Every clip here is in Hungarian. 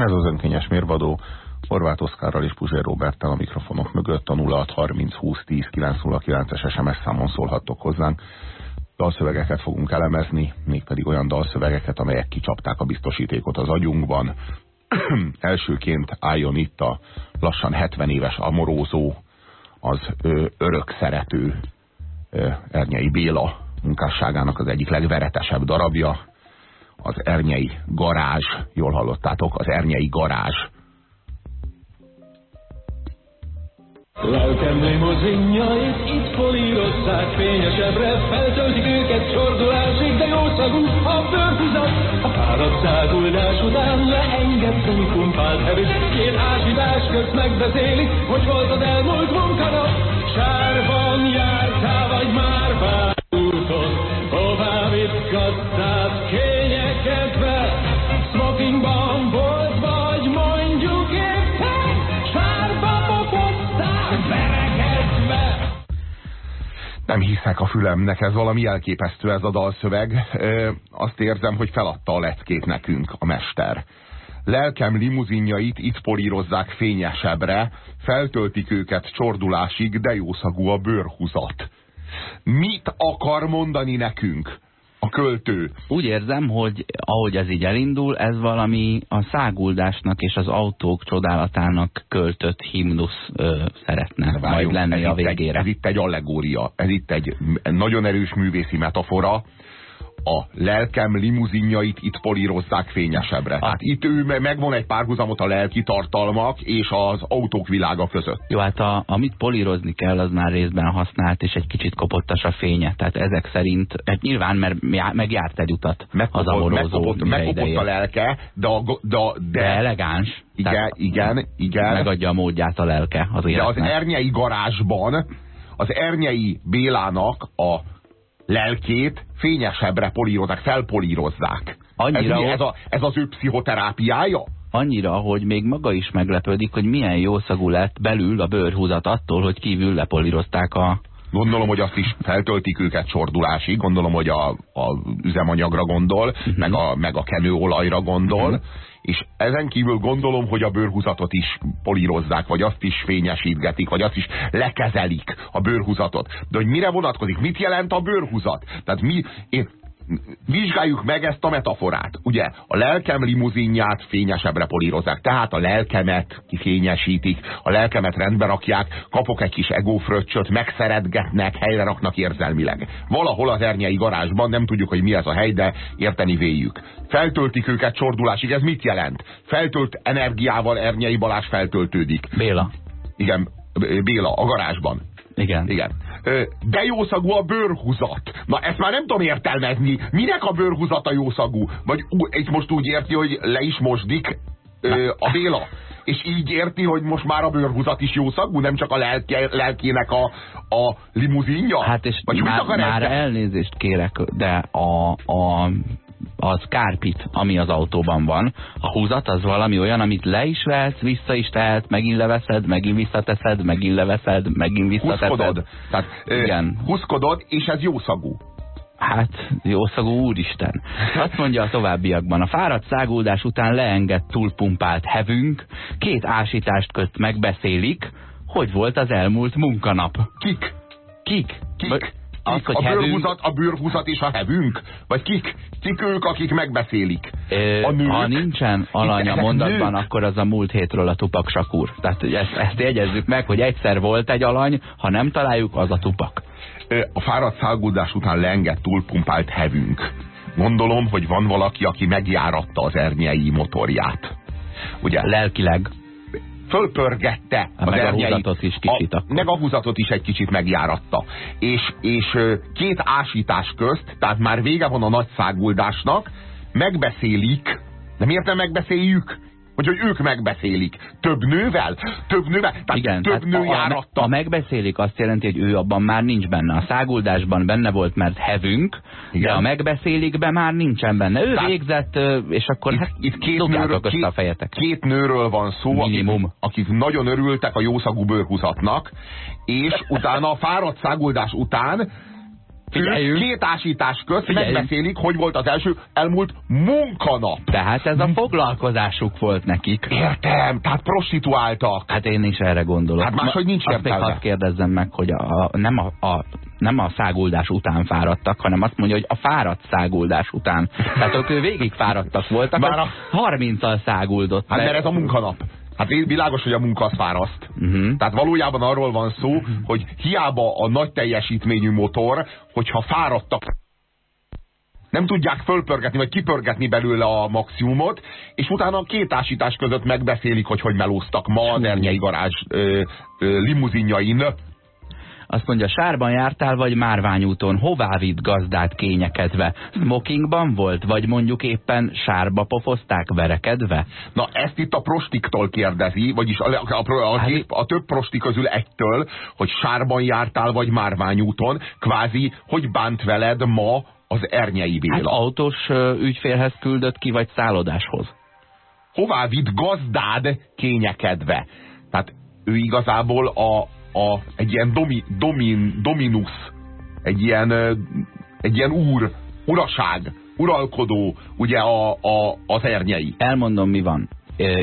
Ez az önkényes mérvadó. Horváth Oszkárral és Puzsér Roberttel a mikrofonok mögött a 0630 20 10 909-es SMS számon szólhattok hozzánk. Dalszövegeket fogunk elemezni, mégpedig olyan dalszövegeket, amelyek kicsapták a biztosítékot az agyunkban. Elsőként álljon itt a lassan 70 éves amorózó, az ö, örök szerető ö, Ernyei Béla munkásságának az egyik legveretesebb darabja, az Ernyei garázs, jól hallottátok, az Ernyei garázs Lelkem limuzinjait itt polírozzák fényesebbre, feltöltik őket csordulásig, de jó szagú a bőrhuzat. A fáradt száguldás után leengedteni pumpált hevét, két ásítás közt megbeszélik, hogy volt az elmúlt munkanap. Sárban jártál, vagy már bár Nem hiszek a fülemnek, ez valami elképesztő ez a dalszöveg. Ö, azt érzem, hogy feladta a leckét nekünk a mester. Lelkem limuzinjait itt polírozzák fényesebbre, feltöltik őket csordulásig, de jószagú a bőrhuzat. Mit akar mondani nekünk költő? Úgy érzem, hogy ahogy ez így elindul, ez valami a száguldásnak és az autók csodálatának költött himnusz ö, szeretne majd Várjunk, lenni ez a itt egy- végére. Ez itt egy allegória, ez itt egy nagyon erős művészi metafora, a lelkem limuzinjait itt polírozzák fényesebbre. Tehát itt ő me- megvon egy párhuzamot a lelki tartalmak és az autók világa között. Jó, hát a, amit polírozni kell, az már részben használt, és egy kicsit kopottas a fénye. Tehát ezek szerint, hát nyilván, mert já- megjárt egy utat az Megkopott, amorózó, megkopott, mire megkopott a lelke, de, a, de, De de, elegáns. igen, tehát igen, igen, Megadja a módját a lelke az de az életnek. ernyei garázsban az ernyei Bélának a lelkét fényesebbre polírozzák, felpolírozzák. Annyira, ez, mi, ez, a, ez az ő pszichoterápiája? Annyira, hogy még maga is meglepődik, hogy milyen jószagú lett belül a bőrhúzat attól, hogy kívül lepolírozták a... Gondolom, hogy azt is feltöltik őket csordulásig, gondolom, hogy a, a üzemanyagra gondol, Mhm. uh-huh. meg, a, meg a kenőolajra gondol, uh-huh. és ezen kívül gondolom, hogy a bőrhúzatot is polírozzák, vagy azt is fényesítgetik, vagy azt is lekezelik a bőrhúzatot. De hogy mire vonatkozik? Mit jelent a bőrhúzat? Tehát mi... Én, Vizsgáljuk meg ezt a metaforát. Ugye, a lelkem limuzinját fényesebbre polírozzák, tehát a lelkemet kifényesítik, a lelkemet rendbe rakják, kapok egy kis egófröccsöt, megszeretgetnek, helyre raknak érzelmileg. Valahol az ernyei garázsban, nem tudjuk, hogy mi ez a hely, de érteni véljük. Feltöltik őket csordulásig, ez mit jelent? Feltölt energiával Ernyei Balázs feltöltődik. Béla. Igen, Béla, a garázsban. Igen. Igen. De jószagú a bőrhuzat. Na ezt már nem tudom értelmezni. Minek a bőrhuzat a jószagú? Vagy ú, itt most úgy érti, hogy le is mosdik a Béla. És így érti, hogy most már a bőrhuzat is jószagú, nem csak a lelke, lelkének a, a limuzinja? Hát és Vagy már, már elnézést kérek, de a, a, a Scarpit, ami az autóban van, a húzat az valami olyan, amit le is vehetsz, vissza is tehet, megint leveszed, megint visszateszed, megint leveszed, megint visszateszed. Huszkodod. Tehát, ö, Igen. Huszkodod, és ez jószagú. Hát, jószagú úristen. Azt mondja a továbbiakban, a fáradt száguldás után leengedett túlpumpált hevünk, két ásítást közt megbeszélik, hogy volt az elmúlt munkanap. Kik? Kik? Kik? Az, hogy a, hevünk, a bőrhuzat és a hevünk? Vagy kik? Kik ők, akik megbeszélik? Ö, A nők? Ha nincsen alany a mondatban, nők? akkor az a múlt hétről a tupak sakúr. Tehát ezt, ezt jegyezzük meg, hogy egyszer volt egy alany, ha nem találjuk, az a tupak. Ö, a fáradt száguldás után leengett túlpumpált hevünk. Gondolom, hogy van valaki, aki megjáratta az ernyei motorját. Ugye? Lelkileg. Fölpörgette Hát meg a húzatot is kicsit a, meg a húzatot is egy kicsit megjáratta. És, és két ásítás közt, tehát már vége van a nagy száguldásnak, megbeszélik, nem értem megbeszéljük? Vagy hogy ők megbeszélik. Több nővel? Több nővel? Tehát Igen, több nő a, a, járatta. a megbeszélik azt jelenti, hogy ő abban már nincs benne. A száguldásban benne volt, mert hevünk, Igen. de a megbeszélikben már nincsen benne. Ő Tehát- végzett, és akkor Itt, hát itt két, nőről, össze a két, fejetek. két nőről van szó, akik, Minimum. akik nagyon örültek a jószagú bőrhúzatnak, és utána a fáradt száguldás után Figyeljünk. Két ásítás közt Figyeljünk. megbeszélik, hogy volt az első elmúlt munkanap. Tehát ez a foglalkozásuk volt nekik. Értem, tehát prostituáltak. Hát én is erre gondolok. Hát máshogy nincs Azt értelme. hadd kérdezzem meg, hogy a, a, nem, a, a, nem a száguldás után fáradtak, hanem azt mondja, hogy a fáradt száguldás után. Tehát ők végig fáradtak voltak, Már a- 30-al száguldott. Hát mert ez a munkanap. Hát világos, hogy a munka az fáraszt. Mhm. Tehát valójában arról van szó, hogy hiába a nagy teljesítményű motor, hogyha fáradtak, nem tudják fölpörgetni, vagy kipörgetni belőle a maximumot, és utána a két ásítás között megbeszélik, hogy hogy melóztak ma az Ernyei garázs ö, ö, limuzinjain. Azt mondja, sárban jártál, vagy márványúton, hová vitt gazdát kényekedve? Smokingban volt, vagy mondjuk éppen sárba pofozták verekedve? Na ezt itt a prostiktól kérdezi, vagyis a, a, a, a, Hát- a több prosti közül egytől, hogy sárban jártál, vagy márványúton, kvázi, hogy bánt veled ma az Ernyei Béla. Hát autós ügyfélhez küldött ki, vagy szállodáshoz? hová vitt gazdád kényekedve. Tehát ő igazából a, a, egy ilyen domi, domin, dominus, egy ilyen, egy ilyen úr, uraság, uralkodó, ugye a, a, az ernyei. Elmondom, mi van.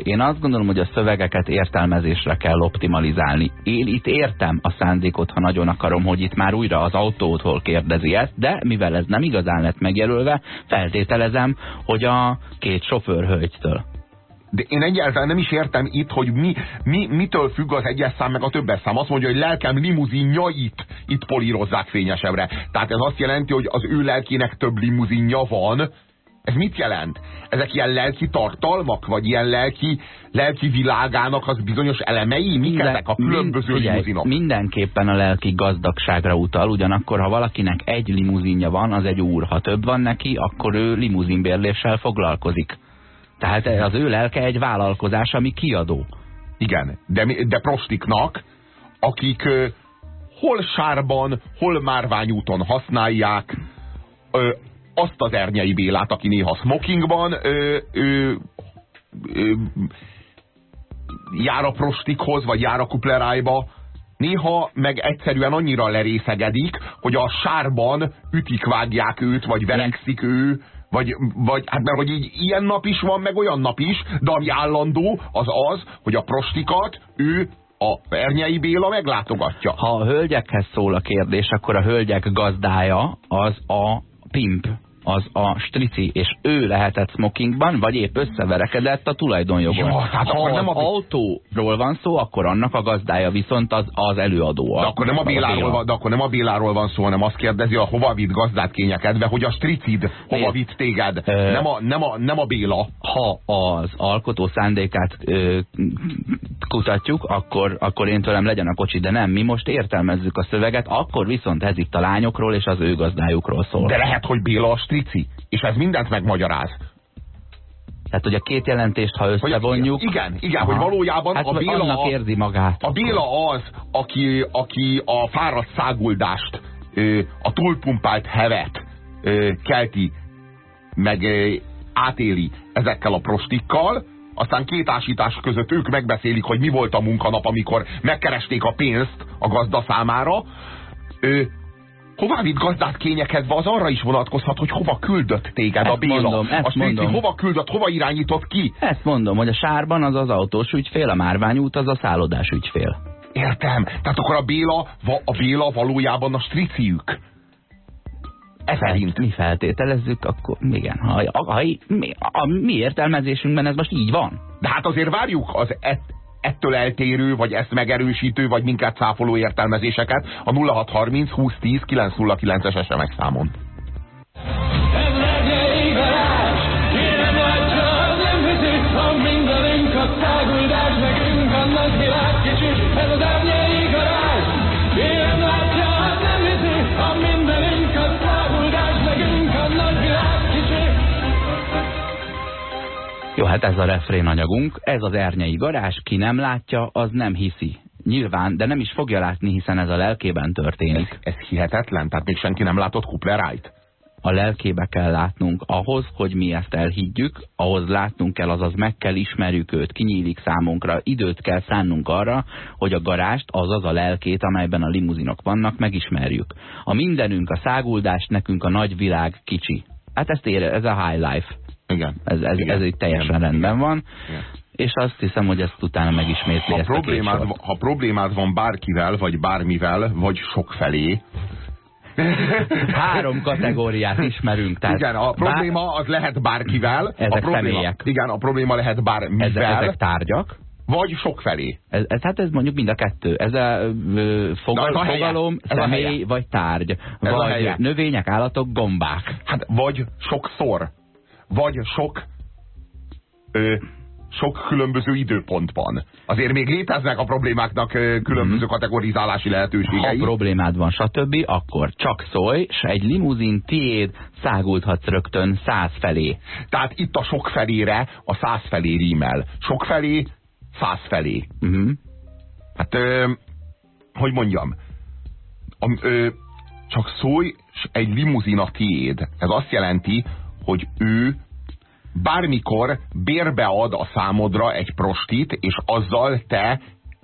Én azt gondolom, hogy a szövegeket értelmezésre kell optimalizálni. Én itt értem a szándékot, ha nagyon akarom, hogy itt már újra az autótól kérdezi ezt, de mivel ez nem igazán lett megjelölve, feltételezem, hogy a két sofőrhölgytől. De én egyáltalán nem is értem itt, hogy mi, mi, mitől függ az egyes szám meg a többes szám. Azt mondja, hogy lelkem limuzinjait itt polírozzák fényesebbre. Tehát ez azt jelenti, hogy az ő lelkének több limuzinja van. Ez mit jelent? Ezek ilyen lelki tartalmak, vagy ilyen lelki, lelki világának az bizonyos elemei? Mik ezek a különböző figyelj, limuzinok? mindenképpen a lelki gazdagságra utal, ugyanakkor ha valakinek egy limuzinja van, az egy úr. Ha több van neki, akkor ő limuzinbérléssel foglalkozik. Tehát az ő lelke egy vállalkozás, ami kiadó. Igen, de, de prostiknak, akik hol sárban, hol márványúton használják ö, azt az Ernyei Bélát, aki néha smokingban ö, ö, ö, jár a prostikhoz, vagy jár a kuplerájba, néha meg egyszerűen annyira lerészegedik, hogy a sárban ütik, vágják őt, vagy verekszik ő, vagy, vagy hát mert hogy így ilyen nap is van, meg olyan nap is, de ami állandó, az az, hogy a prostikat ő a Ernyei Béla meglátogatja. Ha a hölgyekhez szól a kérdés, akkor a hölgyek gazdája az a pimp, az a strici, és ő lehetett smokingban, vagy épp összeverekedett a tulajdonjogon. Ja, tehát ha nem a- autóról van szó, akkor annak a gazdája viszont az, az előadó. De akkor, nem a Béláról van, de akkor nem a Béláról van szó, hanem azt kérdezi, a hova vitt gazdát kényekedve, hogy a stricid hova vitt téged. Ö- Nem a, nem, a, nem a Béla. ha az alkotó szándékát ö, kutatjuk, akkor, akkor én tőlem legyen a kocsi, de nem, mi most értelmezzük a szöveget, akkor viszont ez itt a lányokról és az ő gazdájukról szól. De lehet, hogy Béla a strici. És ez mindent megmagyaráz. Tehát, hogy a két jelentést, ha Hogy összevonjuk... igen, igen, hogy valójában hát, a Béla annak érzi magát. A Béla az, aki, aki a fáradt száguldást, a túlpumpált hevet kelti, meg átéli ezekkel a prostikkal, aztán két ásítás között ők megbeszélik, hogy mi volt a munkanap, amikor megkeresték a pénzt a gazda számára. Hová vitt gazdát kényekedve, az arra is vonatkozhat, hogy hova küldött téged Ezt a Béla. mondom, ezt a Strici mondom. hova küldött, hova irányított ki. Ezt mondom, hogy a sárban az az autós ügyfél, a márványút az a szállodás ügyfél. Értem. Tehát akkor a Béla, a Béla valójában a striciük. Ez szerint. Mi feltételezzük, akkor igen. Ha, ha, ha, mi, a mi értelmezésünkben ez most így van. De hát azért várjuk az ettől eltérő, vagy ezt megerősítő, vagy minket cáfoló értelmezéseket a 0630 2010 909-es SMS számon. Jó, hát ez a refrén anyagunk, ez az ernyei garázs, ki nem látja, az nem hiszi. Nyilván, de nem is fogja látni, hiszen ez a lelkében történik. Ez hihetetlen, tehát még senki nem látott Kuplerájt. a lelkébe kell látnunk. Ahhoz, hogy mi ezt elhiggyük, ahhoz látnunk kell, azaz meg kell ismerjük őt, kinyílik számunkra, időt kell szánnunk arra, hogy a garást, azaz a lelkét, amelyben a limuzinok vannak, megismerjük. A mindenünk, a száguldás, nekünk a nagy világ kicsi. Hát ezt ér, ez a high life. Igen. Ez, ez, Igen. ez így teljesen Igen. rendben van. Igen. És azt hiszem, hogy ezt utána megismétli Ha ezt a problémád, sort. ha problémád van bárkivel, vagy bármivel, vagy sokfelé, Három kategóriát ismerünk. Tehát igen, a probléma az lehet bárkivel. Ezek a probléma, személyek. Igen, a probléma lehet bármivel, ezek, ezek tárgyak. vagy sokfelé. Ez, ez, hát ez mondjuk mind a kettő. Ez a ö, fogal, ez a helye. fogalom, Ez a személy helye. vagy tárgy. Ez a vagy növények, állatok, gombák. Hát vagy sokszor, vagy sok ö, sok különböző időpontban. Azért még léteznek a problémáknak különböző kategorizálási Ha lehetőségei. problémád van, stb., akkor csak szólj, s egy limuzin tiéd száguldhatsz rögtön száz felé. Tehát itt a sok felére a száz felé rímel. Sok felé, száz felé. Uh-huh. Hát, ö, hogy mondjam, a, ö, csak szólj, s egy limuzin a tiéd. Ez azt jelenti, hogy ő bármikor bérbe ad a számodra egy prostit, és azzal te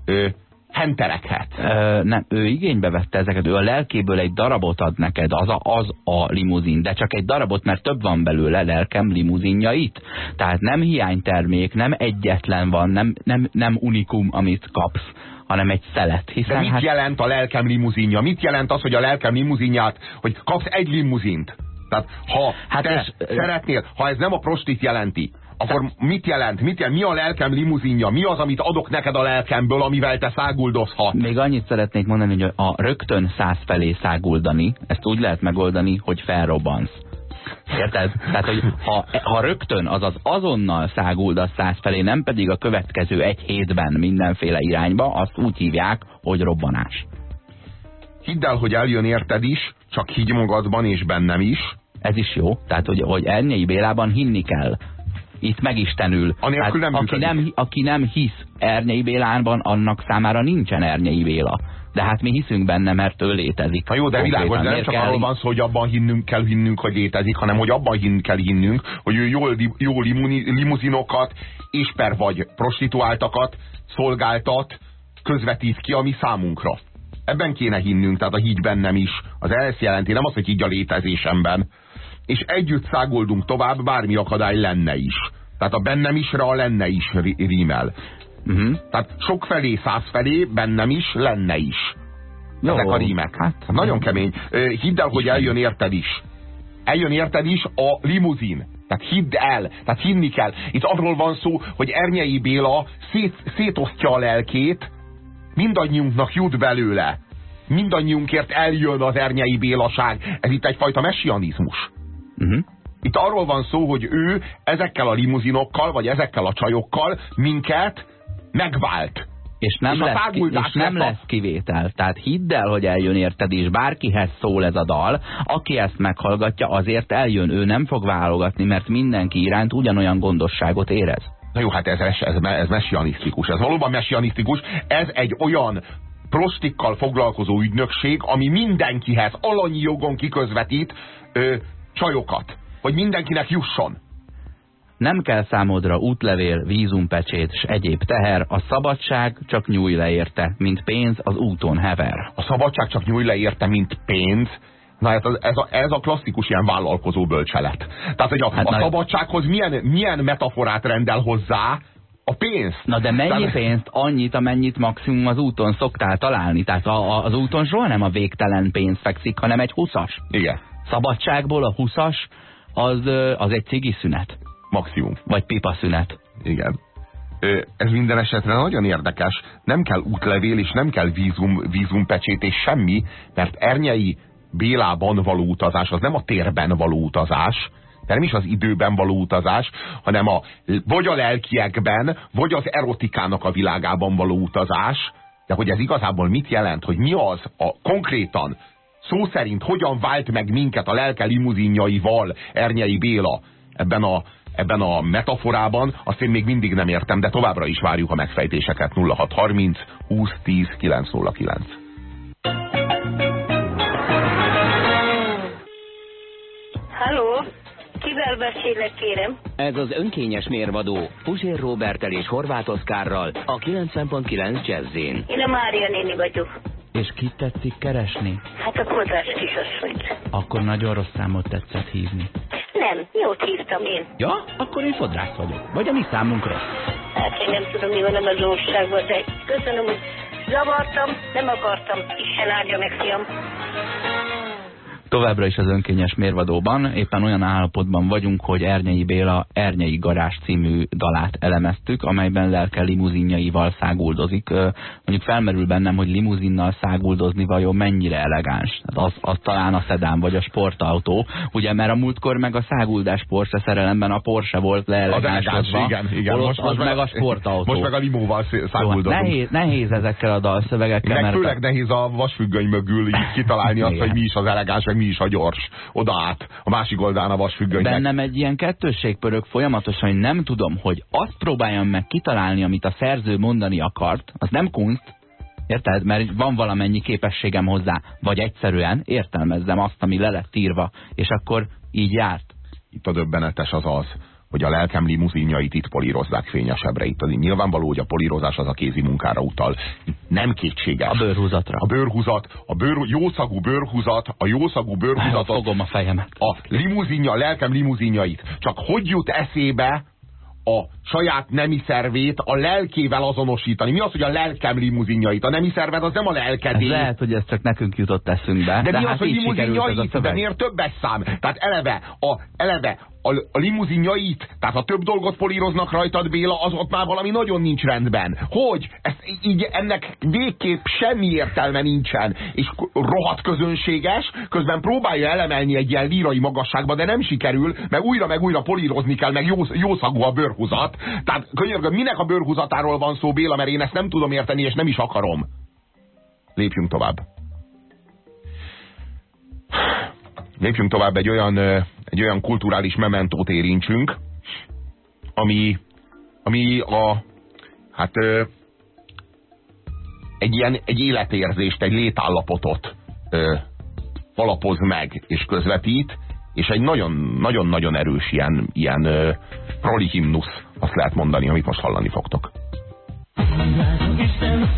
ö, henterekhet. Ö, nem, ő igénybe vette ezeket, ő a lelkéből egy darabot ad neked, az a, az a limuzin, de csak egy darabot, mert több van belőle lelkem limuzinjait. Tehát nem hiánytermék, nem egyetlen van, nem, nem, nem unikum, amit kapsz, hanem egy szelet. De Hiszen mit hát, jelent a lelkem limuzinja? Mit jelent az, hogy a lelkem limuzinját, hogy kapsz egy limuzint? Tehát ha Hát te és- szeretnél, ha ez nem a prostit jelenti, akkor mit jelent? Mit jelent? Mi a lelkem limuzinja? Mi az, amit adok neked a lelkemből, amivel te száguldozhat? Még annyit szeretnék mondani, hogy a rögtön száz felé száguldani, ezt úgy lehet megoldani, hogy felrobbansz. Érted? Tehát, hogy ha, ha rögtön, azaz azonnal száguldasz száz felé, nem pedig a következő egy hétben mindenféle irányba, azt úgy hívják, hogy robbanás. Hidd el, hogy eljön érted is, csak higgy magadban és bennem is. Ez is jó. Tehát, hogy, hogy Ernyei Bélában hinni kell. Itt megistenül. Tehát, nem aki, működik. nem, aki nem hisz Ernyei Bélánban, annak számára nincsen Ernyei Béla. De hát mi hiszünk benne, mert ő létezik. Na jó, de világos, de nem csak kell arról van szó, hogy abban hinnünk kell hinnünk, hogy létezik, hanem hogy abban hinn kell hinnünk, hogy ő jó, jó limuni, limuzinokat és per vagy prostituáltakat szolgáltat, közvetít ki a mi számunkra. Ebben kéne hinnünk, tehát a higgy bennem is. Az ezt jelenti, nem az, hogy higgy a létezésemben. És együtt szágoldunk tovább, bármi akadály lenne is. Tehát a bennem isre a lenne is rí- rímel. Uh-huh. Tehát sok felé, száz felé, bennem is, lenne is. Jó, Ezek a rímek. hát- Nagyon kemény. Hidd el, hogy eljön érted is. Eljön érted is a limuzin. Tehát hidd el, tehát hinni kell. Itt arról van szó, hogy Ernyei Béla szét, szétosztja a lelkét, mindannyiunknak jut belőle. Mindannyiunkért eljön az Ernyei Bélaság. Ez itt egyfajta messianizmus. Uh-huh. Itt arról van szó, hogy ő ezekkel a limuzinokkal, vagy ezekkel a csajokkal minket megvált. És nem, És lesz, ki, és nem lesz a- kivétel. Tehát hidd el, hogy eljön érted, és bárkihez szól ez a dal, aki ezt meghallgatja, azért eljön, ő nem fog válogatni, mert mindenki iránt ugyanolyan gondosságot érez. Na jó, hát ez, ez, ez, ez messianisztikus. Ez valóban messianisztikus. Ez egy olyan prostikkal foglalkozó ügynökség, ami mindenkihez alanyi jogon kiközvetít ö, csajokat. Hogy mindenkinek jusson. Nem kell számodra útlevél, vízumpecsét s egyéb teher, a szabadság csak nyúj le érte, mint pénz az úton hever. A szabadság csak nyúj le érte, mint pénz. Na hát ez, a, ez a klasszikus ilyen vállalkozó bölcselet. Tehát, hogy a, Hát a szabadsághoz milyen, milyen metaforát rendel hozzá a pénz. Na de mennyi Tehát- pénzt? Annyit, amennyit maximum az úton szoktál találni. Tehát a, a, az úton soha nem a végtelen pénz fekszik, hanem egy huszas. Igen, Szabadságból a huszas az, ö, az egy cigi szünet. maximum. Vagy pipa szünet. Igen. Ez minden esetre nagyon érdekes. Nem kell útlevél, és nem kell vízum, vízumpecsét, és semmi, mert Ernyei Bélában való utazás, az nem a térben való utazás, de nem is az időben való utazás, hanem a, vagy a lelkiekben, vagy az erotikának a világában való utazás, de hogy ez igazából mit jelent, hogy mi az a konkrétan, szó szerint hogyan vált meg minket a lelke limuzinjaival Ernyei Béla ebben a, ebben a metaforában, azt én még mindig nem értem, de továbbra is várjuk a megfejtéseket 0630 20 10 909. Kivel beszélek, kérem? Ez az önkényes mérvadó Puzsér Robertel és Horváth Oszkárral a 90.9 Jazzin. Én a Mária néni vagyok. És kit tetszik keresni? Hát a kodrás kisasszonyt. Akkor nagyon rossz számot tetszett hívni. Nem, jót hívtam én. Ja, akkor én fodrász vagyok. Vagy a mi számunk rossz. Hát én nem tudom, mi van az országban, de köszönöm, hogy zavartam, nem akartam. Isten áldja meg, fiam. Továbbra is az önkényes mérvadóban éppen olyan állapotban vagyunk, hogy Ernyei Béla Ernyei Garázs című dalát elemeztük, amelyben lelke limuzinjaival száguldozik. Mondjuk felmerül bennem, hogy limuzinnal száguldozni vajon mennyire elegáns. Hát az, az talán a szedán vagy a sportautó, ugye, mert a múltkor meg a száguldás Porsche szerelemben a Porsche volt leelegánsodva. Igen, igen. Most, most meg a sportautó. Most meg a limóval száguldozunk. Szóval nehéz, nehéz ezekkel a dalszövegekkel. Meg főleg a... nehéz a vasfüggöny mögül kitalálni azt, hogy mi is az elegáns, meg mi is a gyors, oda át, a másik oldalán a vasfüggönynek. Bennem egy ilyen kettősség pörög folyamatosan, hogy nem tudom, hogy azt próbáljam meg kitalálni, amit a szerző mondani akart, az nem kunst, Érted? Mert van valamennyi képességem hozzá, vagy egyszerűen értelmezzem azt, ami le lett írva, és akkor így járt. Itt a döbbenetes az az, hogy a lelkem limuzinjait itt polírozzák fényesebbre. Itt az nyilvánvaló, hogy a polírozás az a kézi munkára utal. Nem kétséges. A bőrhúzatra. A bőrhúzat, a bőr, jószagú bőrhúzat, a jószagú bőrhúzatot. Fogom a fejemet. A limuzinja, a lelkem limuzinjait. Csak hogy jut eszébe a saját nemi szervét a lelkével azonosítani. Mi az, hogy a lelkem limuzinjait? A nemi szerved az nem a lelkedé. Ez lehet, hogy ez csak nekünk jutott eszünkbe. De, de mi hát az, hogy limuzinjait? De miért többes szám? Tehát eleve a, eleve a, a limuzinjait, tehát ha több dolgot políroznak rajtad, Béla, az ott már valami nagyon nincs rendben. Hogy? Ez, így ennek végképp semmi értelme nincsen. És rohadt közönséges, közben próbálja elemelni egy ilyen lírai magasságba, de nem sikerül, meg újra meg újra polírozni kell, meg jó, jó szagú a bőrhuzat. Tehát könyörgöm, minek a bőrhuzatáról van szó, Béla, mert én ezt nem tudom érteni, és nem is akarom. Lépjünk tovább. Lépjünk tovább egy olyan, egy olyan kulturális mementót érintsünk, ami, ami a, hát egy ilyen egy életérzést, egy létállapotot alapoz meg és közvetít, és egy nagyon-nagyon erős ilyen, ilyen proli himnusz, azt lehet mondani, amit most hallani fogtok. Isten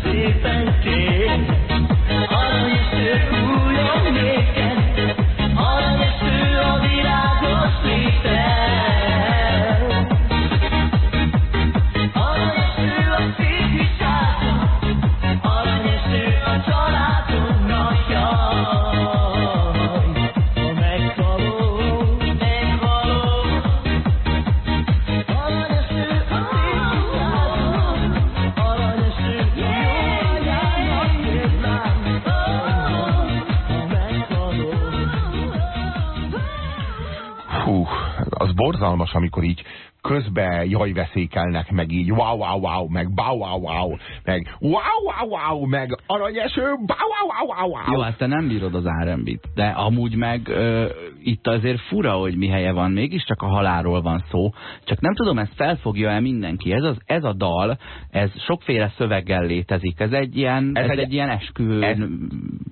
amikor így közbe jajveszékelnek, meg így wow, wow, wow, meg bow, wow, wow, meg wow, wow, wow, meg aranyeső, bow, wow, wow, wow. Jó, hát te nem bírod az rb de amúgy meg ö, itt azért fura, hogy mi helye van, mégiscsak a halálról van szó, csak nem tudom, ezt felfogja-e mindenki. Ez, az, ez a dal, ez sokféle szöveggel létezik, ez egy ilyen, ez, ez egy, egy ilyen eskü ez,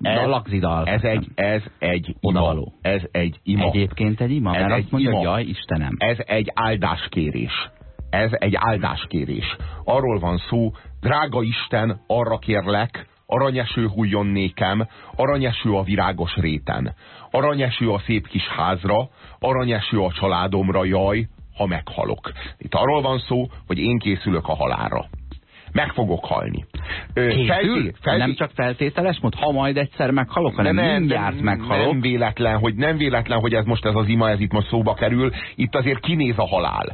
ez, lagzidal. Ez egy, ez egy ima. Ez egy ima. Egyébként egy ima, ez mert egy azt mondja, ima. jaj, Istenem. Ez egy áldáskérés. Ez egy áldáskérés. Arról van szó, drága Isten, arra kérlek, aranyeső hújjon nékem, aranyeső a virágos réten, aranyeső a szép kis házra, aranyeső a családomra, jaj, ha meghalok. Itt arról van szó, hogy én készülök a halára meg fogok halni. Készül? Felté, felté... Nem csak feltételes mód, ha majd egyszer meghalok, hanem nem, mindjárt meghalok. Nem véletlen, hogy nem véletlen, hogy ez most ez az ima, ez itt most szóba kerül. Itt azért kinéz a halál.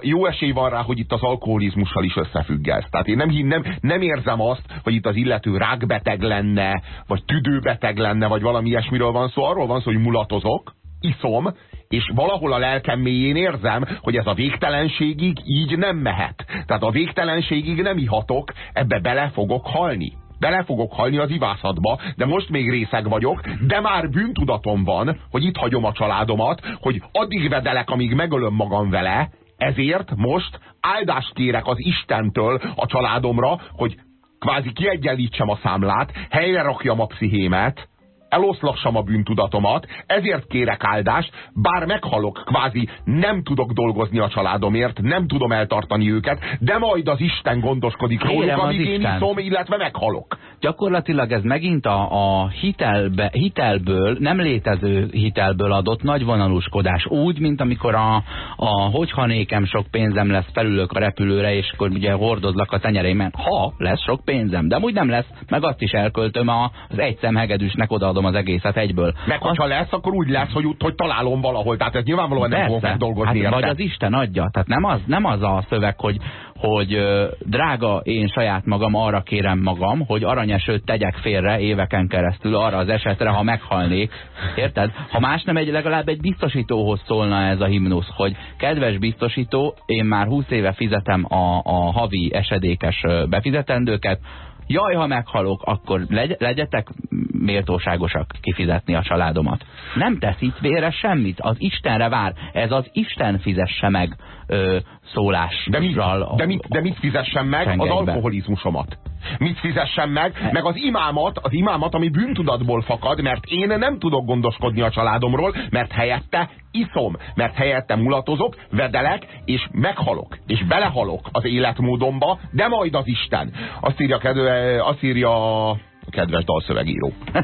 Jó esély van rá, hogy itt az alkoholizmussal is összefügg ez. Tehát én nem, nem, nem érzem azt, hogy itt az illető rákbeteg lenne, vagy tüdőbeteg lenne, vagy valami ilyesmiről van szó. Arról van szó, hogy mulatozok, iszom, és valahol a lelkem mélyén érzem, hogy ez a végtelenségig így nem mehet. Tehát a végtelenségig nem ihatok, ebbe bele fogok halni. Bele fogok halni az ivászatba, de most még részeg vagyok, de már bűntudatom van, hogy itt hagyom a családomat, hogy addig vedelek, amíg megölöm magam vele, ezért most áldást kérek az Istentől a családomra, hogy kvázi kiegyenlítsem a számlát, helyre rakjam a pszichémet, eloszlassam a bűntudatomat, ezért kérek áldást, bár meghalok, kvázi nem tudok dolgozni a családomért, nem tudom eltartani őket, de majd az Isten gondoskodik róluk, amíg én iszom, illetve meghalok. Gyakorlatilag ez megint a, a hitelbe, hitelből, nem létező hitelből adott nagyvonalúskodás. Úgy, mint amikor a, a hogyha nékem sok pénzem lesz, felülök a repülőre, és akkor ugye hordozlak a tenyereimen. Ha lesz sok pénzem, de úgy nem lesz, meg azt is elköltöm a, az egy szemhegedűsnek odaadom az egészet egyből. Meg hogyha lesz, akkor úgy lesz, hogy, hogy találom valahol. Tehát ez nyilvánvalóan nem fogok megdolgozni hát, vagy az Isten adja. Tehát nem az, nem az a szöveg, hogy, hogy drága, én saját magam arra kérem magam, hogy aranyesőt tegyek félre éveken keresztül arra az esetre, ha meghalnék. Érted? Ha más nem egy, legalább egy biztosítóhoz szólna ez a himnusz, hogy kedves biztosító, én már 20 éve fizetem a, a havi esedékes befizetendőket, Jaj, ha meghalok, akkor legy legyetek méltóságosak kifizetni a családomat. Nem tesz itt vére semmit, az Istenre vár. Ez az Isten fizesse meg ö, szólás. De mit, de, mit, de mit fizessen meg? Az alkoholizmusomat. Mit fizessen meg? Meg az imámat, az imámat, ami bűntudatból fakad, mert én nem tudok gondoskodni a családomról, mert helyette iszom, mert helyette mulatozok, vedelek, és meghalok, és belehalok az életmódomba, de majd az Isten. Azt írja, kedve, azt írja a kedves dalszövegíró.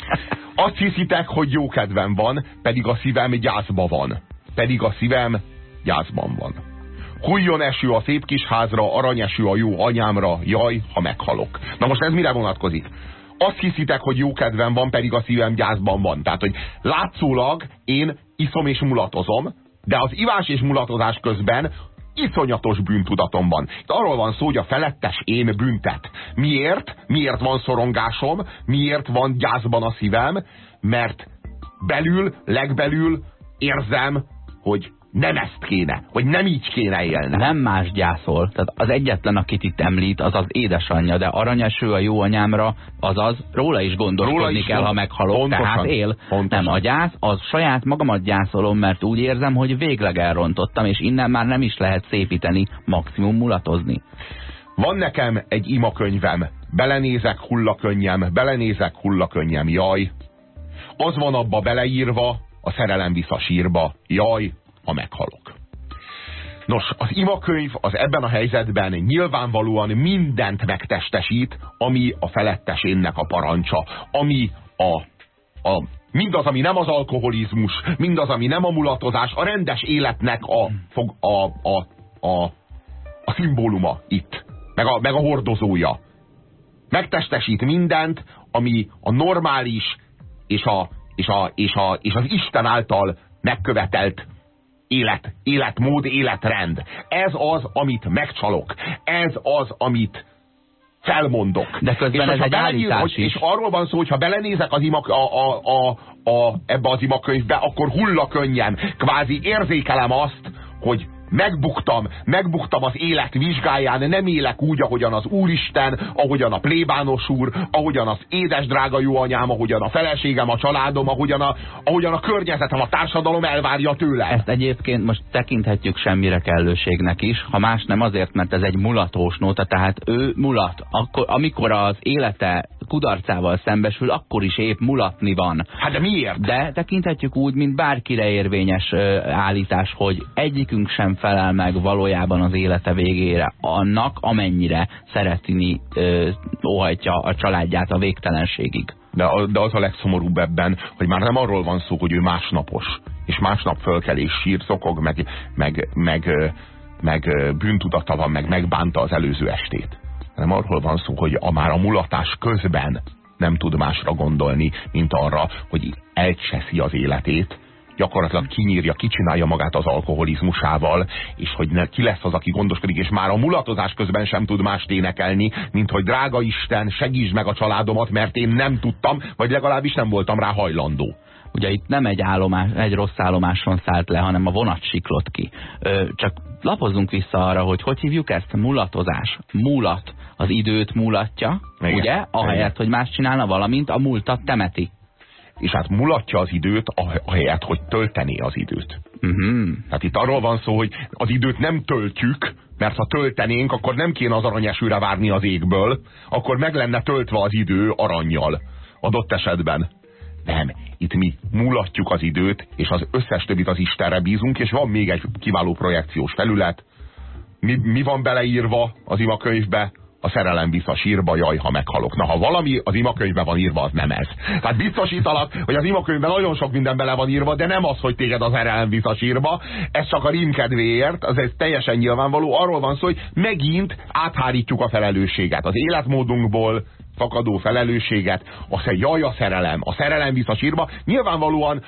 Azt hiszitek, hogy jó kedvem van, pedig a szívem gyászba van. Pedig a szívem gyászban van. Hulljon eső a szép kis házra, aranyeső a jó anyámra, jaj, ha meghalok. Na most ez mire vonatkozik? Azt hiszitek, hogy jó kedvem van, pedig a szívem gyászban van. Tehát, hogy látszólag én iszom és mulatozom, de az ivás és mulatozás közben iszonyatos bűntudatom van. Itt arról van szó, hogy a felettes én büntet. Miért? Miért van szorongásom? Miért van gyászban a szívem? Mert belül, legbelül érzem, hogy nem ezt kéne, hogy nem így kéne élni. Nem más gyászol. Tehát az egyetlen, akit itt említ, az az édesanyja, de aranyeső a jó anyámra, azaz róla is gondoskodni Róla is kell, gond- ha meghalok, pontosan, tehát él. pontosan. Nem a gyász, az saját magamat gyászolom, mert úgy érzem, hogy végleg elrontottam, és innen már nem is lehet szépíteni, maximum mulatozni. Van nekem egy imakönyvem, belenézek hullakönnyem, belenézek hullakönnyem, jaj. Az van abba beleírva, a szerelem visz a sírba, jaj, ha meghalok. Nos, az imakönyv az ebben a helyzetben nyilvánvalóan mindent megtestesít, ami a felettesénnek a parancsa, ami a, a mindaz, ami nem az alkoholizmus, mindaz, ami nem a mulatozás, a rendes életnek a, fog, a, a, a, a szimbóluma itt, meg a, meg a hordozója. Megtestesít mindent, ami a normális és, a, és, a, és, a, és az Isten által megkövetelt élet, életmód, életrend. Ez az, amit megcsalok. Ez az, amit felmondok. De közben ez hogyha egy állítás hogy, is. És arról van szó, hogy ha belenézek az ima, a, a, a, a, ebbe az imakönyvbe, akkor hulla könnyen. Kvázi érzékelem azt, hogy megbuktam, megbuktam az élet vizsgáján, nem élek úgy, ahogyan az Úristen, ahogyan a plébános úr, ahogyan az édes drága jó anyám, ahogyan a feleségem, a családom, ahogyan a, ahogyan a környezetem, a társadalom elvárja tőle. Ezt egyébként most tekinthetjük semmire kellőségnek is, ha más nem azért, mert ez egy mulatós nóta, tehát ő mulat. Akkor, amikor az élete kudarcával szembesül, akkor is épp mulatni van. Hát de miért? De tekinthetjük úgy, mint bárkire érvényes állítás, hogy egyikünk sem felel meg valójában az élete végére annak, amennyire szeretni óhajtja a családját a végtelenségig. De, de az a legszomorúbb ebben, hogy már nem arról van szó, hogy ő másnapos, és másnap fölkel és sír, szokog, meg, meg, meg, meg bűntudata van, meg megbánta az előző estét. Nem arról van szó, hogy a már a mulatás közben nem tud másra gondolni, mint arra, hogy elcseszi az életét, gyakorlatilag kinyírja, kicsinálja magát az alkoholizmusával, és hogy ne, ki lesz az, aki gondoskodik, és már a mulatozás közben sem tud mást énekelni, mint hogy drága Isten, segítsd meg a családomat, mert én nem tudtam, vagy legalábbis nem voltam rá hajlandó. Ugye itt nem egy, állomás, egy rossz állomáson szállt le, hanem a vonat siklott ki. Ö, csak lapozzunk vissza arra, hogy hogy hívjuk ezt? Mulatozás. Múlat. Az időt múlatja, Igen. ugye? Ahelyett, Igen. hogy más csinálna, valamint a múltat temeti. És hát mulatja az időt, ah- ahelyett, hogy töltené az időt. Uh-huh. Tehát itt arról van szó, hogy az időt nem töltjük, mert ha töltenénk, akkor nem kéne az aranyesőre várni az égből, akkor meg lenne töltve az idő aranyjal adott esetben. Nem, itt mi mulatjuk az időt, és az összes többit az Istenre bízunk, és van még egy kiváló projekciós felület. Mi, mi van beleírva az imakönyvbe? a szerelem visz a sírba, jaj, ha meghalok. Na, ha valami az imakönyvben van írva, az nem ez. Tehát biztosítalak, hogy az imakönyvben nagyon sok minden bele van írva, de nem az, hogy téged a szerelem visz a sírba. Ez csak a rímkedvéért, az ez teljesen nyilvánvaló. Arról van szó, hogy megint áthárítjuk a felelősséget. Az életmódunkból fakadó felelősséget, egy jaj a szerelem, a szerelem visz a sírba. Nyilvánvalóan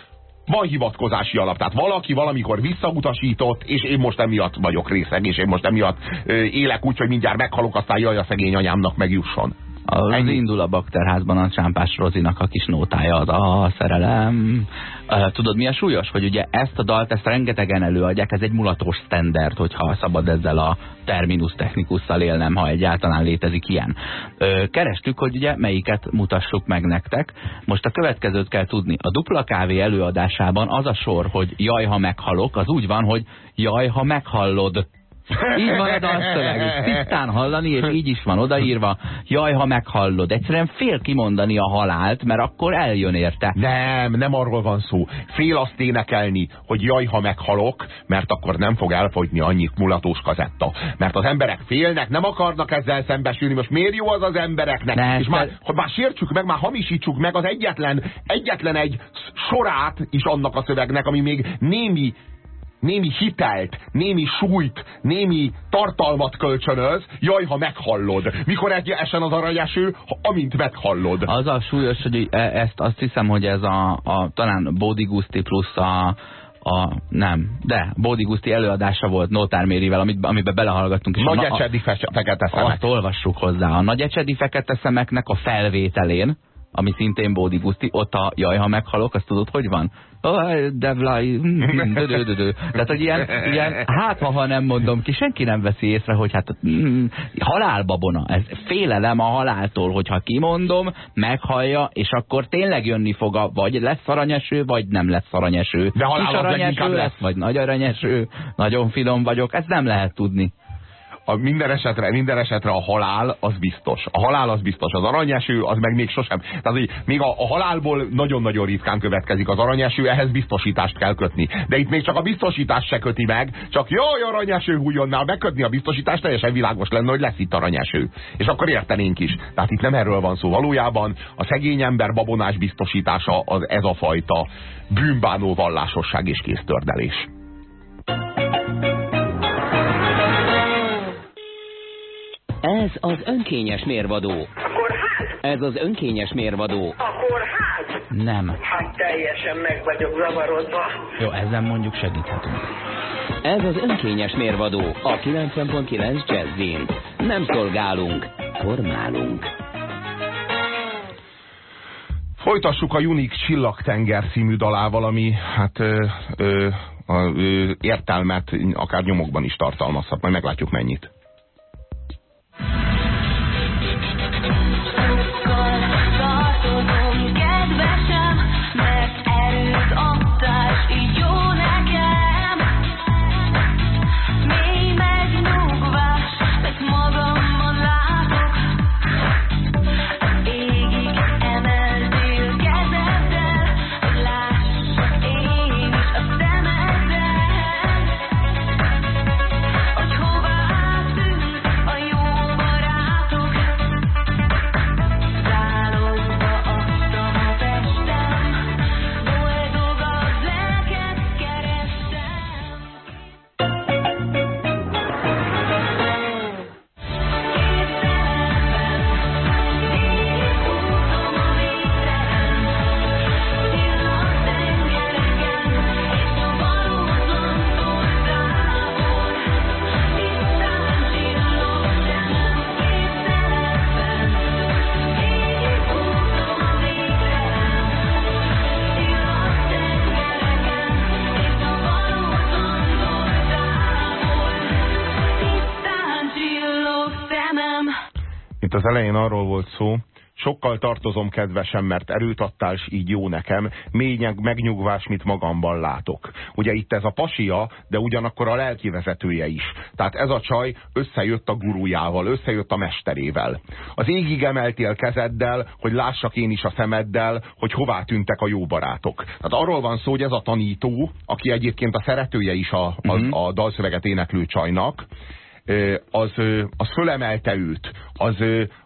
van hivatkozási alap. Tehát valaki valamikor visszautasított, és én most emiatt vagyok részeg, és én most emiatt ö, élek úgy, hogy mindjárt meghalok, aztán jaj a szegény anyámnak megjusson. Az Ennyi. indul a bakterházban a csámpás Rozinak a kis nótája, az a szerelem. Tudod mi a súlyos? Hogy ugye ezt a dalt, ezt rengetegen előadják, ez egy mulatos standard, hogyha szabad ezzel a terminus technikusszal élnem, ha egyáltalán létezik ilyen. Kerestük, hogy ugye melyiket mutassuk meg nektek. Most a következőt kell tudni. A dupla kávé előadásában az a sor, hogy jaj, ha meghalok, az úgy van, hogy jaj, ha meghallod. Így van a dalszöveg, és tisztán hallani, és így is van odaírva, jaj, ha meghallod. Egyszerűen fél kimondani a halált, mert akkor eljön érte. Nem, nem arról van szó. Fél azt énekelni, hogy jaj, ha meghalok, mert akkor nem fog elfogyni annyit mulatós kazetta. Mert az emberek félnek, nem akarnak ezzel szembesülni. Most miért jó az az embereknek? Ne, És már, hogy már sértsük meg, már hamisítsuk meg az egyetlen, egyetlen egy sorát is annak a szövegnek, ami még némi némi hitelt, némi súlyt, némi tartalmat kölcsönöz, jaj, ha meghallod. Mikor egy esen az aranyeső, ha amint meghallod. Az a súlyos, hogy e- ezt azt hiszem, hogy ez a, a talán Bódi Guszti plusz a, a, nem, de Bódi Guszti előadása volt Notár Mérivel, amit, amiben belehallgattunk. Nagy ecsedi fe- fekete szemek. Azt olvassuk hozzá. A nagy ecsedi fekete szemeknek a felvételén, ami szintén Bódi Guszti, ott a jaj, ha meghalok, azt tudod, hogy van? Devlai, dö, dö. Tehát, hogy ilyen, ilyen, hát ha, nem mondom ki, senki nem veszi észre, hogy hát mm, halálbabona, ez félelem a haláltól, hogyha kimondom, meghallja, és akkor tényleg jönni fog a, vagy lesz aranyeső, vagy nem lesz aranyeső. De halál Kis aranyeső lesz, lesz. vagy nagy aranyeső, nagyon finom vagyok, ezt nem lehet tudni. A minden esetre, minden esetre a halál az biztos. A halál az biztos. Az aranyeső az meg még sosem. Tehát, hogy még a, a halálból nagyon-nagyon ritkán következik az aranyeső, ehhez biztosítást kell kötni. De itt még csak a biztosítást se köti meg, csak jaj, aranyeső hújonnál megkötni a biztosítást, teljesen világos lenne, hogy lesz itt aranyeső. És akkor értenénk is. Tehát itt nem erről van szó. Valójában a szegény ember babonás biztosítása az ez a fajta bűnbánó vallásosság és kéztördelés. Ez az önkényes mérvadó. Akkor hát, Ez az önkényes mérvadó. akkor hát. Nem. Hát teljesen meg vagyok zavarodva. Jó, ezzel mondjuk segíthetünk. Ez az önkényes mérvadó a 90.9 Jazzin. Nem szolgálunk, formálunk. Folytassuk a Unix Csillagtenger című dalával, ami hát ö, ö, a, ö, értelmet akár nyomokban is tartalmazhat. Majd meglátjuk mennyit. Az elején arról volt szó, sokkal tartozom kedvesem, mert erőt adtál, s így jó nekem, mély megnyugvás, mit magamban látok. Ugye itt ez a pasia, de ugyanakkor a lelki vezetője is. Tehát ez a csaj összejött a gurujával, összejött a mesterével. Az égig emeltél kezeddel, hogy lássak én is a szemeddel, hogy hová tűntek a jó barátok. Tehát arról van szó, hogy ez a tanító, aki egyébként a szeretője is a, a, Mhm. a dalszöveget éneklő csajnak, az, az fölemelte őt, az,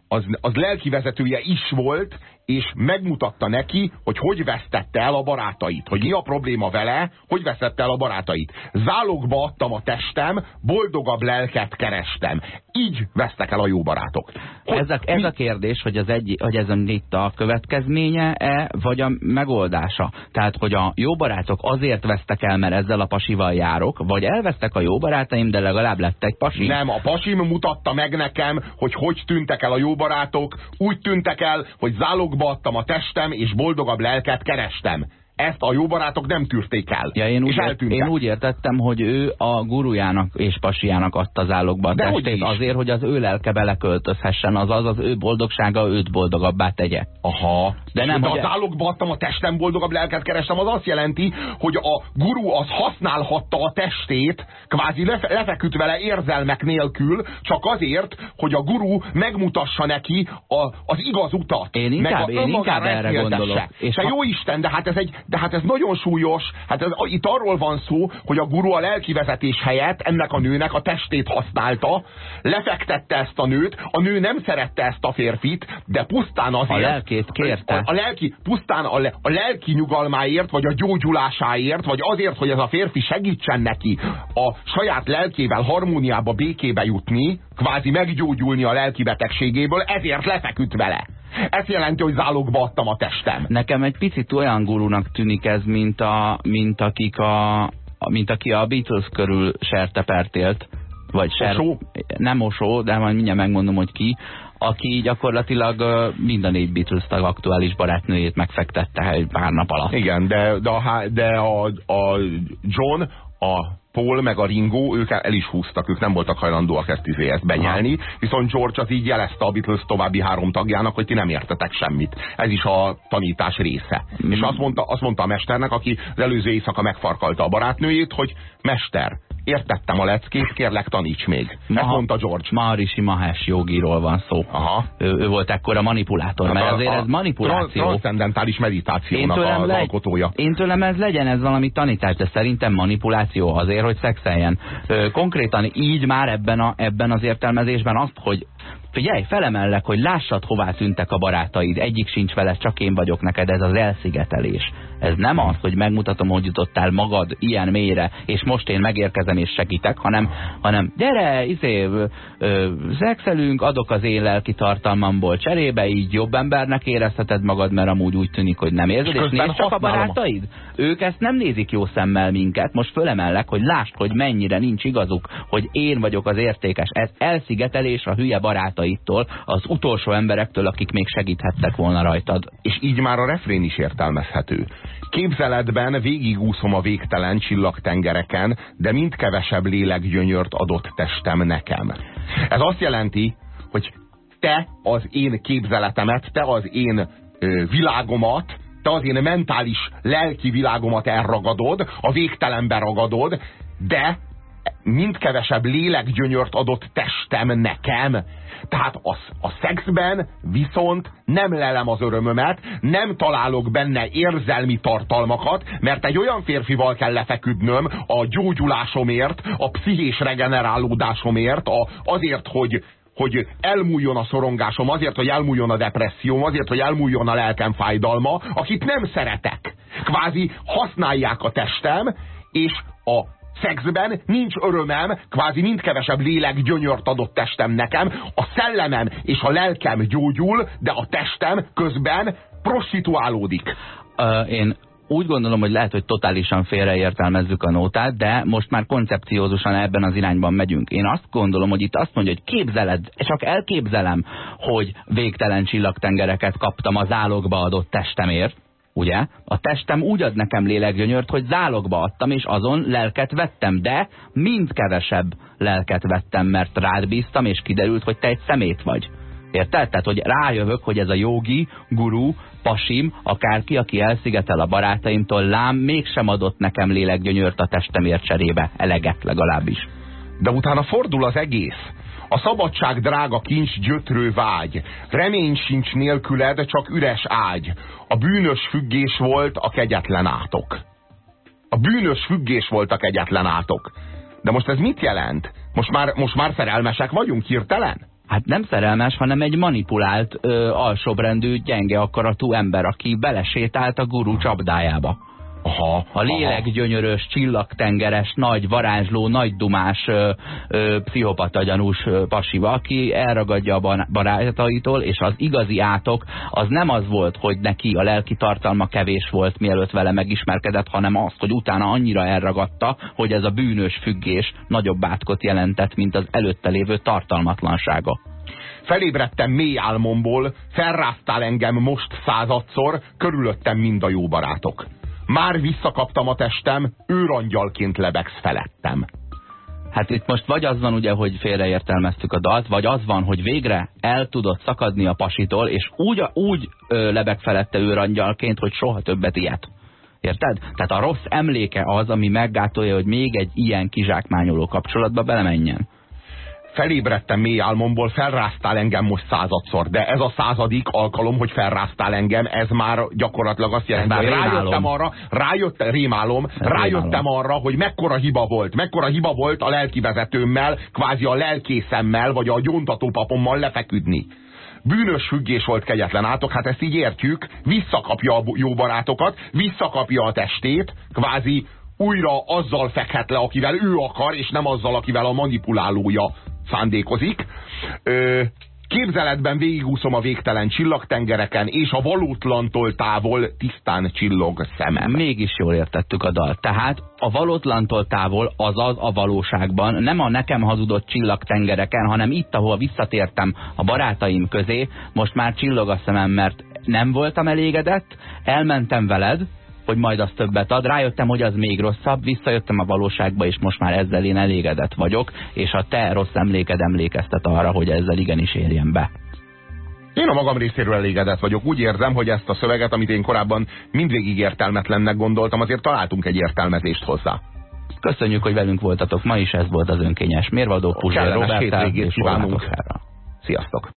az, az lelki vezetője is volt, és megmutatta neki, hogy hogy vesztette el a barátait, hogy mi a probléma vele, hogy vesztette el a barátait. Zálogba adtam a testem, boldogabb lelket kerestem. Így vesztek el a jó barátok. Hogy, Ez a, ez a kérdés, hogy, az egy, hogy ez a, itt a következménye-e, vagy a megoldása. Tehát, hogy a jó barátok azért vesztek el, mert ezzel a pasival járok, vagy elvesztek a jó barátaim, de legalább lett egy pasi. Nem, a pasim mutatta meg nekem, hogy hogy tűntek el a jó barátok. Úgy tűntek el, hogy zálogba adtam a testem, és boldogabb lelket kerestem. Ezt a jó barátok nem tűrték el. Ja, én, úgy eltűntek. én úgy értettem, hogy ő a gurujának és pasiának adta zálogba a De testét azért, hogy az ő lelke beleköltözhessen, azaz az ő boldogsága őt boldogabbá tegye. Aha. De nem, De hogy- a zálogba adtam a testem, boldogabb lelket kerestem, az azt jelenti, hogy a guru az használhatta a testét, kvázi lefe, lefeküdt vele érzelmek nélkül, csak azért, hogy a guru megmutassa neki a, az igaz utat. Én inkább- meg a én inkább erre gondolok. És És te ha- jó Isten, de hát ez egy, de hát ez nagyon súlyos. Hát ez, itt arról van szó, hogy a guru a lelki vezetés helyett ennek a nőnek a testét használta, lefektette ezt a nőt, a nő nem szerette ezt a férfit, de pusztán azért... lelkét kérte. A, a lelki, pusztán a, le, a lelki nyugalmáért, vagy a gyógyulásáért, vagy azért, hogy ez a férfi segítsen neki a saját lelkével harmóniába, békébe jutni, kvázi meggyógyulni a lelki betegségéből, ezért lefeküdt vele. Ez jelenti, hogy zálogba adtam a testem. Nekem egy picit olyan gurunak tűnik ez, mint, a, mint akik a, mint aki a Beatles körül sertepert élt, vagy ser, Osó? nem Osó, de majd mindjárt megmondom, hogy ki, aki gyakorlatilag mind a négy Beatles tag aktuális barátnőjét megfektette egy pár nap alatt. Igen, de, de, a, de a, a John, a Paul meg a Ringo, ők el is húztak, ők nem voltak hajlandóak ezt, izé, ezt benyelni, viszont George az így jelezte a Beatles további három tagjának, hogy ti nem értetek semmit. Ez is a tanítás része. Mm. És azt mondta, azt mondta a mesternek, aki az előző éjszaka megfarkalta a barátnőjét, hogy mester, értettem a leckét, kérlek taníts még. Ezt mondta George. Maharishi Mahesh jogiról van szó. Aha. Ő, ő volt ekkora manipulátor, mert Hát A- azért a ez manipuláció. Transzcendentális meditációnak az legy- alkotója. én tőlem ez legyen ez valami tanítás, de szerintem manipuláció azért, hogy szexeljen. Konkrétan így már ebben, a, ebben az értelmezésben azt, hogy figyelj, felemellek, hogy lássad, hová tűntek a barátaid, egyik sincs vele, csak én vagyok neked, ez az elszigetelés. Ez nem az, hogy megmutatom, hogy jutottál magad ilyen mélyre, és most én megérkezem és segítek, hanem, hanem gyere, izé, ö, szexelünk, adok az én lelki tartalmamból cserébe, így jobb embernek érezheted magad, mert amúgy úgy tűnik, hogy nem érzed, és közben nézd csak a barátaid. Ők ezt nem nézik jó szemmel minket, most fölemellek, hogy lásd, hogy mennyire nincs igazuk, hogy én vagyok az értékes. Ez elszigetelés a hülye barátaitól, az utolsó emberektől, akik még segíthettek volna rajtad. és így már a refrén is értelmezhető. Képzeletben végigúszom a végtelen csillagtengereken, de mind kevesebb lélekgyönyört adott testem nekem. Ez azt jelenti, hogy te az én képzeletemet, te az én ö, világomat, te az én mentális, lelki világomat elragadod, a végtelenbe ragadod, de mind kevesebb lélekgyönyört adott testem nekem. Tehát a, a szexben viszont nem lelem az örömömet, nem találok benne érzelmi tartalmakat, mert egy olyan férfival kell lefeküdnöm a gyógyulásomért, a pszichés regenerálódásomért, a, azért, hogy, hogy elmúljon a szorongásom, azért, hogy elmúljon a depresszióm, azért, hogy elmúljon a lelkem fájdalma, akit nem szeretek. Kvázi használják a testem, és a szexben nincs örömem, kvázi mind kevesebb lélek gyönyört adott testem nekem, a szellemem és a lelkem gyógyul, de a testem közben prostituálódik. Ö, én úgy gondolom, hogy lehet, hogy totálisan félreértelmezzük a nótát, de most már koncepciózusan ebben az irányban megyünk. Én azt gondolom, hogy itt azt mondja, hogy képzeled, csak elképzelem, hogy végtelen csillagtengereket kaptam a zálogba adott testemért, ugye? A testem úgy ad nekem léleggyönyört, hogy zálogba adtam, és azon lelket vettem, de mind kevesebb lelket vettem, mert rád bíztam, és kiderült, hogy te egy szemét vagy. Érted? Tehát, hogy rájövök, hogy ez a jogi, guru, pasim, akárki, aki elszigetel a barátaimtól, lám, mégsem adott nekem lélekgyönyört a testemért cserébe. Eleget legalábbis. De utána fordul az egész. A szabadság drága kincs gyötrő vágy. Remény sincs nélküled, csak üres ágy. A bűnös függés volt a kegyetlen átok. A bűnös függés volt a kegyetlen átok. De most ez mit jelent? Most már, most már szerelmesek vagyunk hirtelen? Hát nem szerelmes, hanem egy manipulált, ö, alsóbrendű, gyenge akaratú ember, aki belesétált a guru csapdájába. Aha, A lélekgyönyörös, csillagtengeres, nagy varázsló, nagy dumás, ö, ö, pszichopata gyanús ö, pasiba, aki elragadja a barátaitól, és az igazi átok az nem az volt, hogy neki a lelki tartalma kevés volt, mielőtt vele megismerkedett, hanem az, hogy utána annyira elragadta, hogy ez a bűnös függés nagyobb átkot jelentett, mint az előtte lévő tartalmatlansága. Felébredtem mély álmomból, felráztál engem most századszor, körülöttem mind a jó barátok. Már visszakaptam a testem, őrangyalként lebegsz felettem. Hát itt most vagy az van ugye, hogy félreértelmeztük a dalt, vagy az van, hogy végre el tudott szakadni a pasitól, és úgy, úgy lebeg felette őrangyalként, hogy soha többet ilyet. Érted? Tehát a rossz emléke az, ami meggátolja, hogy még egy ilyen kizsákmányoló kapcsolatba belemenjen. Felébredtem mély álmomból, felráztál engem most századszor, de ez a századik alkalom, hogy felráztál engem, ez már gyakorlatilag azt jelenti, hogy rájöttem arra, rájöttem, rémálom, rájöttem arra, hogy mekkora hiba volt, mekkora hiba volt a lelkivezetőmmel, kvázi a lelkészemmel, vagy a gyóntatópapommal lefeküdni. Bűnös függés volt kegyetlen átok, hát ezt így értjük, visszakapja a jó barátokat, visszakapja a testét, kvázi újra azzal fekhet le, akivel ő akar, és nem azzal, akivel a manipulálója szándékozik. Ö, képzeletben végigúszom a végtelen csillagtengereken, és a valótlantól távol tisztán csillog szemem. Mégis jól értettük a dal. Tehát a valótlantól távol, azaz a valóságban, nem a nekem hazudott csillagtengereken, hanem itt, ahol visszatértem a barátaim közé, most már csillog a szemem, mert nem voltam elégedett, elmentem veled, hogy majd az többet ad, rájöttem, hogy az még rosszabb, visszajöttem a valóságba, és most már ezzel én elégedett vagyok, és a te rossz emléked emlékeztet arra, hogy ezzel igenis érjen be. Én a magam részéről elégedett vagyok. Úgy érzem, hogy ezt a szöveget, amit én korábban mindvégig értelmetlennek gondoltam, azért találtunk egy értelmezést hozzá. Köszönjük, hogy velünk voltatok ma is, ez volt az önkényes mérvadó, Puzsér hétvégét és kívánunk. Sziasztok!